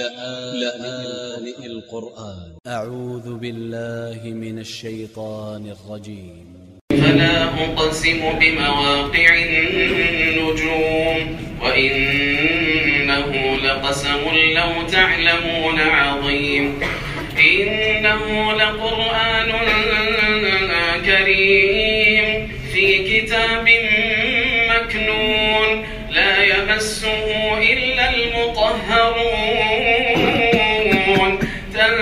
لآن القرآن. أ ع و ذ ب ا ل ل ه من ا ل ش ي ط ا ن ا ل ج ي م فلا أقسم بمواقع النجوم وإنه لقسم لو تعلمون عظيم. إنه لقرآن كريم في كتاب مكنون لا يمسه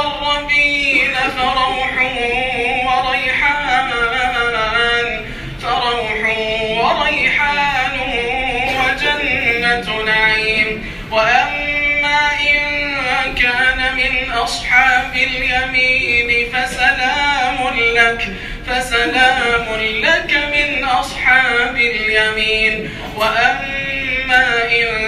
المقربين فروح وريحان فروح وريحان وجنة نعيم. وأما إن كان من أصحاب اليمين فسلام لك فسلام لك من أصحاب اليمين. وأما إن